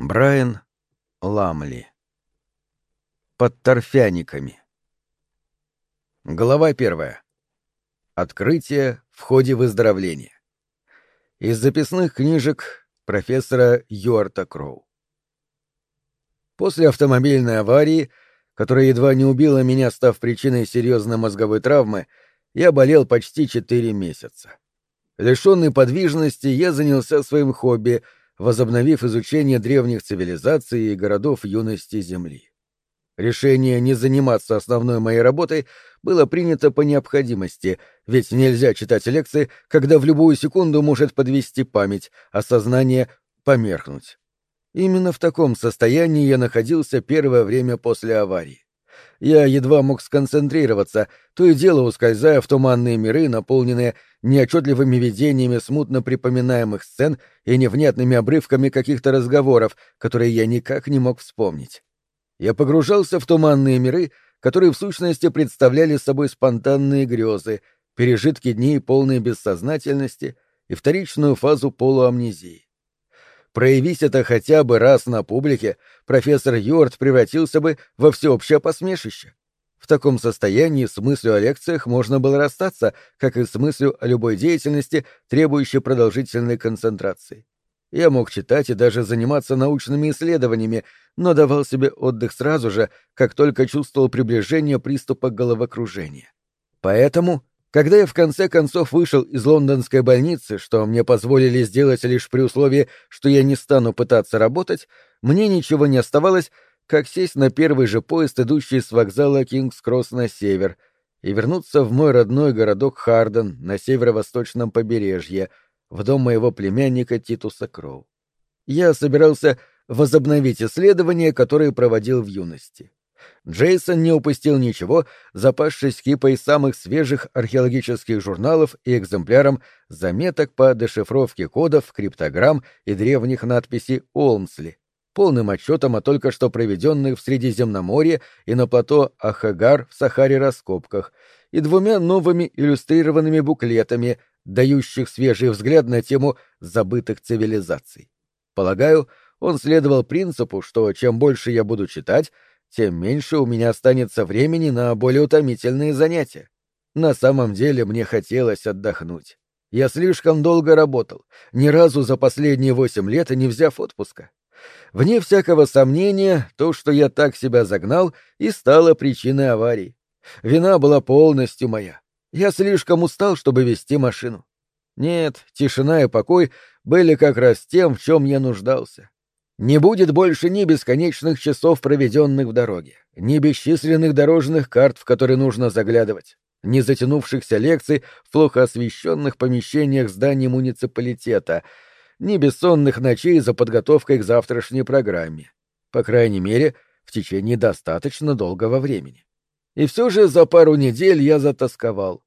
Брайан Ламли. Под торфяниками. Глава первая. Открытие в ходе выздоровления. Из записных книжек профессора Юарта Кроу. После автомобильной аварии, которая едва не убила меня, став причиной серьезной мозговой травмы, я болел почти четыре месяца. Лишенный подвижности, я занялся своим хобби — возобновив изучение древних цивилизаций и городов юности Земли. Решение не заниматься основной моей работой было принято по необходимости, ведь нельзя читать лекции, когда в любую секунду может подвести память, а сознание померкнуть. Именно в таком состоянии я находился первое время после аварии. Я едва мог сконцентрироваться, то и дело ускользая в туманные миры, наполненные неотчетливыми видениями смутно припоминаемых сцен и невнятными обрывками каких-то разговоров, которые я никак не мог вспомнить. Я погружался в туманные миры, которые в сущности представляли собой спонтанные грезы, пережитки дней полной бессознательности и вторичную фазу полуамнезии. Проявись это хотя бы раз на публике, профессор Йорд превратился бы во всеобщее посмешище. В таком состоянии с мыслью о лекциях можно было расстаться, как и с мыслью о любой деятельности, требующей продолжительной концентрации. Я мог читать и даже заниматься научными исследованиями, но давал себе отдых сразу же, как только чувствовал приближение приступа головокружения. Поэтому когда я в конце концов вышел из лондонской больницы, что мне позволили сделать лишь при условии, что я не стану пытаться работать, мне ничего не оставалось, как сесть на первый же поезд, идущий с вокзала Кингс-Кросс на север, и вернуться в мой родной городок Харден на северо-восточном побережье, в дом моего племянника Титуса Кроу. Я собирался возобновить исследования, которые проводил в юности. Джейсон не упустил ничего, запасшись кипой самых свежих археологических журналов и экземпляром заметок по дешифровке кодов, криптограмм и древних надписей Олмсли, полным отчетом о только что проведенных в Средиземноморье и на плато Ахагар в Сахаре раскопках, и двумя новыми иллюстрированными буклетами, дающих свежий взгляд на тему забытых цивилизаций. Полагаю, он следовал принципу, что чем больше я буду читать, тем меньше у меня останется времени на более утомительные занятия. На самом деле мне хотелось отдохнуть. Я слишком долго работал, ни разу за последние восемь лет не взяв отпуска. Вне всякого сомнения, то, что я так себя загнал, и стало причиной аварии. Вина была полностью моя. Я слишком устал, чтобы вести машину. Нет, тишина и покой были как раз тем, в чем я нуждался. Не будет больше ни бесконечных часов, проведенных в дороге, ни бесчисленных дорожных карт, в которые нужно заглядывать, ни затянувшихся лекций в плохо освещенных помещениях зданий муниципалитета, ни бессонных ночей за подготовкой к завтрашней программе. По крайней мере, в течение достаточно долгого времени. И все же за пару недель я затасковал.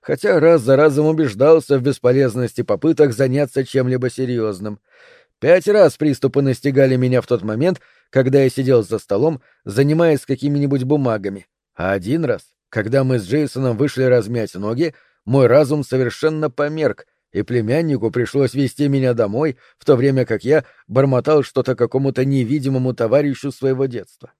Хотя раз за разом убеждался в бесполезности попыток заняться чем-либо серьезным — Пять раз приступы настигали меня в тот момент, когда я сидел за столом, занимаясь какими-нибудь бумагами, а один раз, когда мы с Джейсоном вышли размять ноги, мой разум совершенно померк, и племяннику пришлось вести меня домой, в то время как я бормотал что-то какому-то невидимому товарищу своего детства.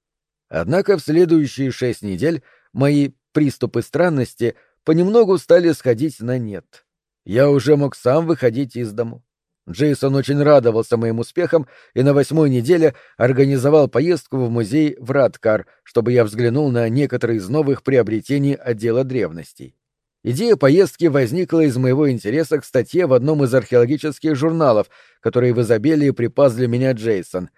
Однако в следующие шесть недель мои приступы странности понемногу стали сходить на нет. Я уже мог сам выходить из дому. Джейсон очень радовался моим успехам и на восьмой неделе организовал поездку в музей в Радкар, чтобы я взглянул на некоторые из новых приобретений отдела древностей. Идея поездки возникла из моего интереса к статье в одном из археологических журналов, который в изобилии припас для меня Джейсон.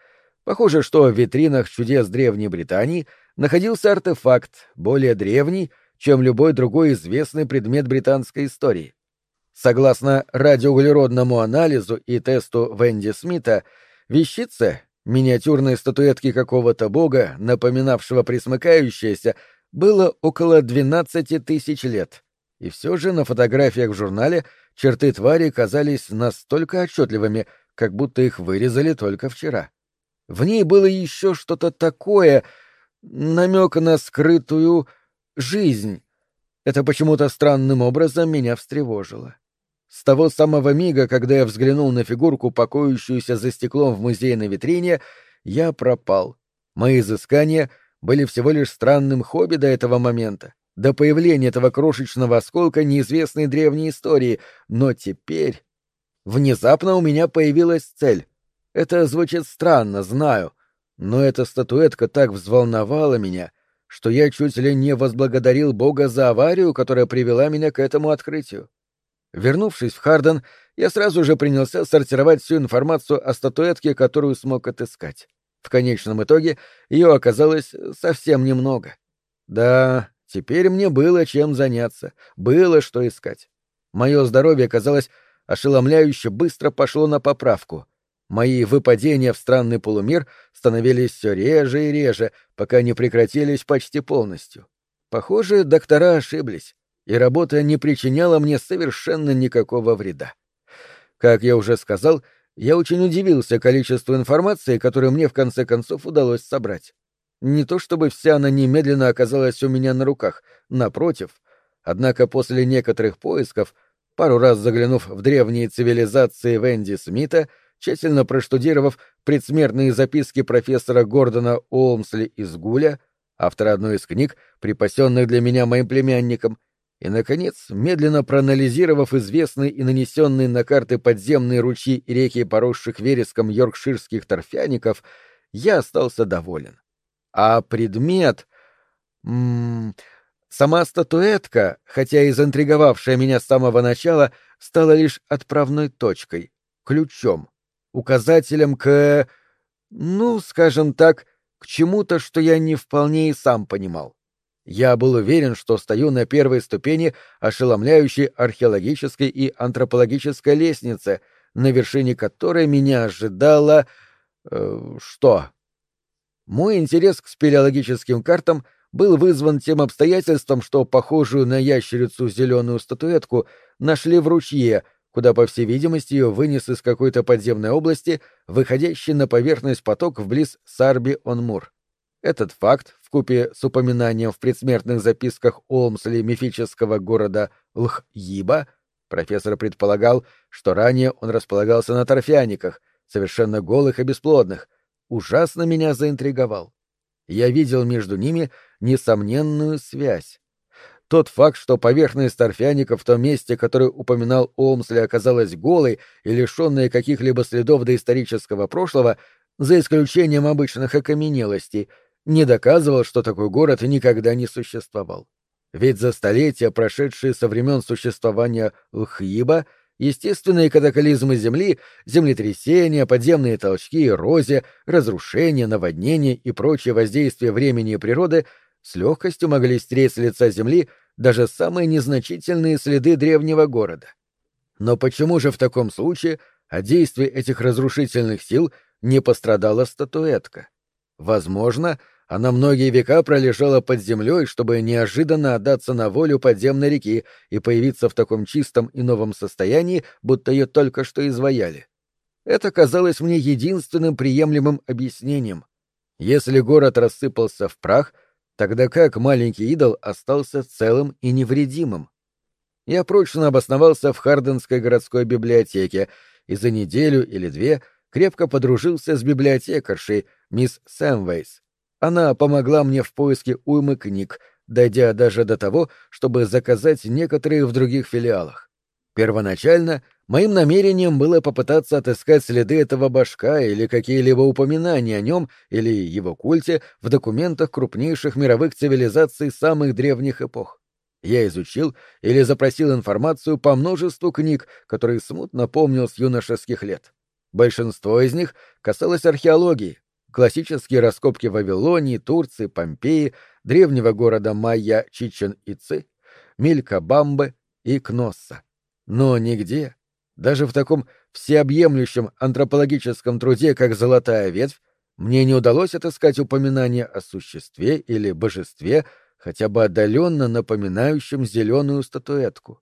Похоже, что в витринах чудес Древней Британии находился артефакт, более древний, чем любой другой известный предмет британской истории. Согласно радиоуглеродному анализу и тесту Венди Смита, вещица, миниатюрной статуэтки какого-то бога, напоминавшего присмыкающееся, было около 12 тысяч лет. И все же на фотографиях в журнале черты твари казались настолько отчетливыми, как будто их вырезали только вчера. В ней было еще что-то такое, намек на скрытую жизнь. Это почему-то странным образом меня встревожило. С того самого мига, когда я взглянул на фигурку, покоящуюся за стеклом в музейной витрине, я пропал. Мои изыскания были всего лишь странным хобби до этого момента, до появления этого крошечного осколка неизвестной древней истории, но теперь... Внезапно у меня появилась цель. Это звучит странно, знаю, но эта статуэтка так взволновала меня, что я чуть ли не возблагодарил Бога за аварию, которая привела меня к этому открытию. Вернувшись в Харден, я сразу же принялся сортировать всю информацию о статуэтке, которую смог отыскать. В конечном итоге ее оказалось совсем немного. Да, теперь мне было чем заняться, было что искать. Мое здоровье, казалось, ошеломляюще быстро пошло на поправку. Мои выпадения в странный полумир становились все реже и реже, пока не прекратились почти полностью. Похоже, доктора ошиблись, и работа не причиняла мне совершенно никакого вреда. Как я уже сказал, я очень удивился количеству информации, которую мне в конце концов удалось собрать. Не то чтобы вся она немедленно оказалась у меня на руках, напротив. Однако после некоторых поисков, пару раз заглянув в древние цивилизации Венди Смита, тщательно проштудировав предсмертные записки профессора Гордона Олмсли из Гуля, автора одной из книг, припасенных для меня моим племянником, и, наконец, медленно проанализировав известные и нанесенные на карты подземные ручьи и реки поросших вереском йоркширских торфяников, я остался доволен. А предмет... М -м, сама статуэтка, хотя и заинтриговавшая меня с самого начала, стала лишь отправной точкой, ключом, указателем к... ну, скажем так, к чему-то, что я не вполне и сам понимал. Я был уверен, что стою на первой ступени ошеломляющей археологической и антропологической лестницы, на вершине которой меня ожидало... Э, что? Мой интерес к спелеологическим картам был вызван тем обстоятельством, что похожую на ящерицу зеленую статуэтку нашли в ручье, куда, по всей видимости, ее вынес из какой-то подземной области, выходящий на поверхность поток вблиз Сарби-он-Мур. Этот факт, вкупе с упоминанием в предсмертных записках Олмсли мифического города Лхйиба, профессор предполагал, что ранее он располагался на торфяниках, совершенно голых и бесплодных, ужасно меня заинтриговал. Я видел между ними несомненную связь. Тот факт, что поверхность торфяника в том месте, который упоминал Олмсли, оказалась голой и лишенной каких-либо следов доисторического прошлого, за исключением обычных окаменелостей, не доказывал, что такой город никогда не существовал. Ведь за столетия, прошедшие со времен существования Лхиба, естественные катаклизмы Земли, землетрясения, подземные толчки, эрозия, разрушения, наводнения и прочие воздействия времени и природы с легкостью могли стереть с лица Земли даже самые незначительные следы древнего города. Но почему же в таком случае от действий этих разрушительных сил не пострадала статуэтка? Возможно, она многие века пролежала под землей, чтобы неожиданно отдаться на волю подземной реки и появиться в таком чистом и новом состоянии, будто ее только что изваяли. Это казалось мне единственным приемлемым объяснением. Если город рассыпался в прах, тогда как маленький идол остался целым и невредимым? Я прочно обосновался в Харденской городской библиотеке и за неделю или две крепко подружился с библиотекаршей, мисс Сэмвейс. Она помогла мне в поиске уймы книг, дойдя даже до того, чтобы заказать некоторые в других филиалах. Первоначально моим намерением было попытаться отыскать следы этого башка или какие-либо упоминания о нем или его культе в документах крупнейших мировых цивилизаций самых древних эпох. Я изучил или запросил информацию по множеству книг, которые смутно помнил с юношеских лет. Большинство из них касалось археологии, классические раскопки Вавилонии, Турции, Помпеи, древнего города Майя Чичен-Ицы, Милька-Бамбы и Кносса. Но нигде, даже в таком всеобъемлющем антропологическом труде, как «Золотая ветвь», мне не удалось отыскать упоминание о существе или божестве, хотя бы отдаленно напоминающем зеленую статуэтку.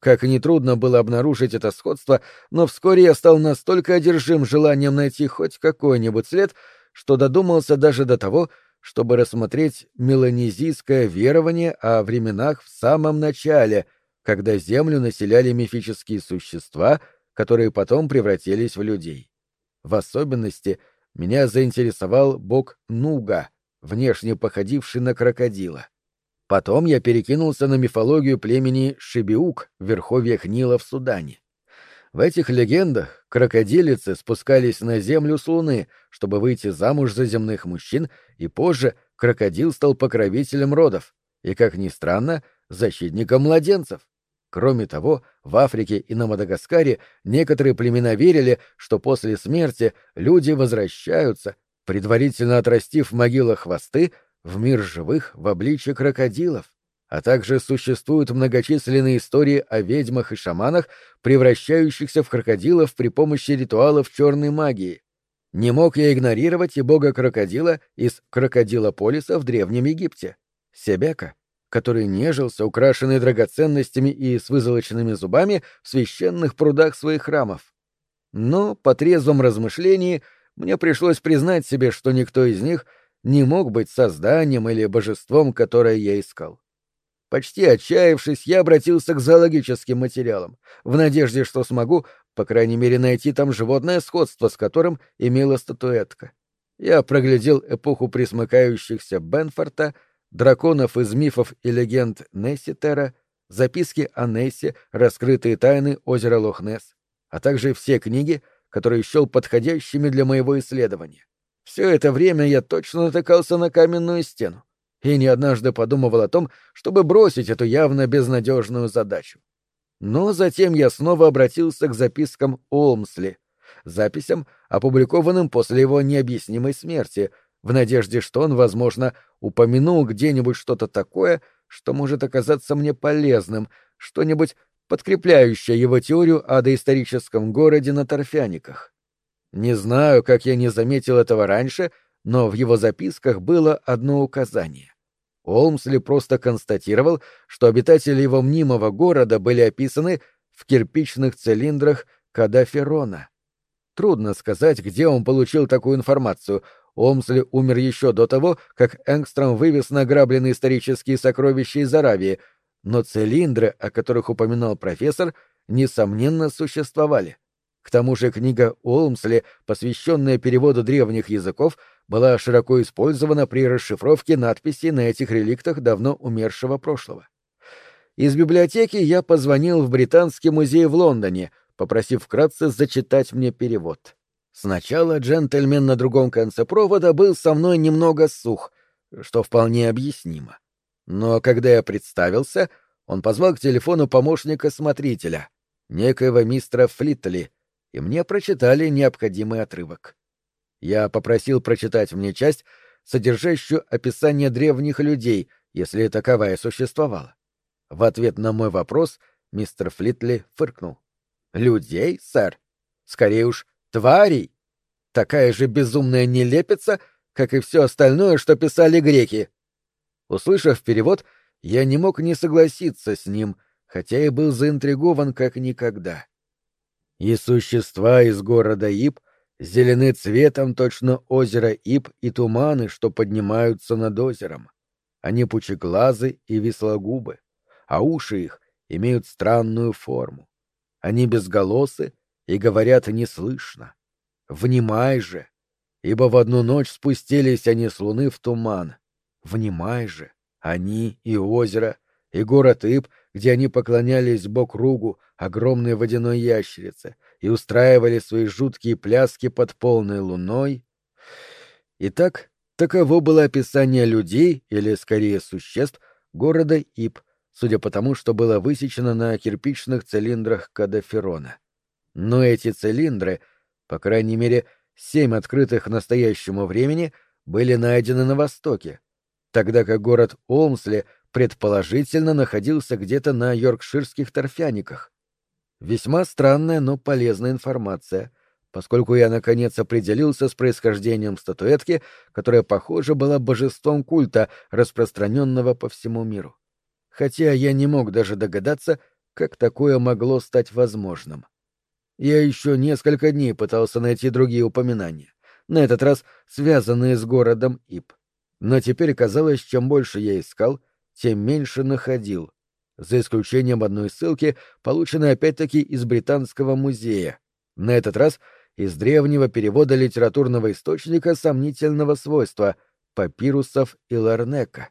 Как и нетрудно было обнаружить это сходство, но вскоре я стал настолько одержим желанием найти хоть какой-нибудь след, что додумался даже до того, чтобы рассмотреть меланезийское верование о временах в самом начале, когда Землю населяли мифические существа, которые потом превратились в людей. В особенности меня заинтересовал бог Нуга, внешне походивший на крокодила. Потом я перекинулся на мифологию племени Шибиук в верховьях Нила в Судане. В этих легендах крокодилицы спускались на землю с луны, чтобы выйти замуж за земных мужчин, и позже крокодил стал покровителем родов и, как ни странно, защитником младенцев. Кроме того, в Африке и на Мадагаскаре некоторые племена верили, что после смерти люди возвращаются, предварительно отрастив в могилах хвосты, в мир живых в обличье крокодилов. А также существуют многочисленные истории о ведьмах и шаманах, превращающихся в крокодилов при помощи ритуалов черной магии. Не мог я игнорировать и бога крокодила из крокодилополиса в Древнем Египте. Себека, который нежился, украшенный драгоценностями и с вызолоченными зубами, в священных прудах своих храмов. Но, по трезвом размышлении, мне пришлось признать себе, что никто из них не мог быть созданием или божеством, которое я искал. Почти отчаявшись, я обратился к зоологическим материалам, в надежде, что смогу, по крайней мере, найти там животное сходство, с которым имела статуэтка. Я проглядел эпоху присмыкающихся Бенфорта, драконов из мифов и легенд Несситера, записки о Нессе, раскрытые тайны озера Лохнес, а также все книги, которые счел подходящими для моего исследования. Все это время я точно натыкался на каменную стену и не однажды подумывал о том, чтобы бросить эту явно безнадежную задачу. Но затем я снова обратился к запискам Олмсли, записям, опубликованным после его необъяснимой смерти, в надежде, что он, возможно, упомянул где-нибудь что-то такое, что может оказаться мне полезным, что-нибудь подкрепляющее его теорию о доисторическом городе на торфяниках. Не знаю, как я не заметил этого раньше, но в его записках было одно указание. Олмсли просто констатировал, что обитатели его мнимого города были описаны в кирпичных цилиндрах Кадаферона. Трудно сказать, где он получил такую информацию. Олмсли умер еще до того, как Энгстром вывез награбленные исторические сокровища из Аравии, но цилиндры, о которых упоминал профессор, несомненно существовали. К тому же книга Олмсли, посвященная переводу древних языков, была широко использована при расшифровке надписей на этих реликтах давно умершего прошлого. Из библиотеки я позвонил в Британский музей в Лондоне, попросив вкратце зачитать мне перевод. Сначала джентльмен на другом конце провода был со мной немного сух, что вполне объяснимо. Но когда я представился, он позвал к телефону помощника смотрителя, некоего мистера Флитли, и мне прочитали необходимый отрывок. Я попросил прочитать мне часть, содержащую описание древних людей, если таковая существовала. В ответ на мой вопрос мистер Флитли фыркнул. «Людей, сэр? Скорее уж, тварей? Такая же безумная нелепица, как и все остальное, что писали греки». Услышав перевод, я не мог не согласиться с ним, хотя и был заинтригован как никогда. И существа из города Ип зелены цветом точно озеро Ип и туманы, что поднимаются над озером. Они пучеглазы и веслогубы, а уши их имеют странную форму. Они безголосы и говорят неслышно. Внимай же, ибо в одну ночь спустились они с луны в туман. Внимай же, они и озеро, и город Ип, где они поклонялись бог Ругу, огромной водяной ящерице, и устраивали свои жуткие пляски под полной луной. Итак, таково было описание людей, или скорее существ, города Ип, судя по тому, что было высечено на кирпичных цилиндрах Кадаферона. Но эти цилиндры, по крайней мере, семь открытых к настоящему времени, были найдены на Востоке, тогда как город Олмсли — предположительно находился где-то на йоркширских торфяниках. Весьма странная, но полезная информация, поскольку я наконец определился с происхождением статуэтки, которая, похоже, была божеством культа, распространенного по всему миру. Хотя я не мог даже догадаться, как такое могло стать возможным. Я еще несколько дней пытался найти другие упоминания, на этот раз связанные с городом Ип. Но теперь казалось, чем больше я искал, тем меньше находил. За исключением одной ссылки, полученной опять-таки из Британского музея. На этот раз из древнего перевода литературного источника сомнительного свойства — папирусов и Ларнека.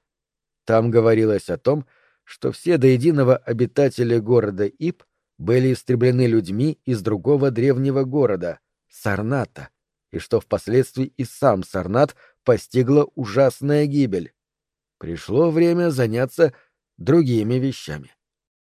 Там говорилось о том, что все до единого обитатели города Ип были истреблены людьми из другого древнего города — Сарната, и что впоследствии и сам Сарнат постигла ужасная гибель. Пришло время заняться другими вещами.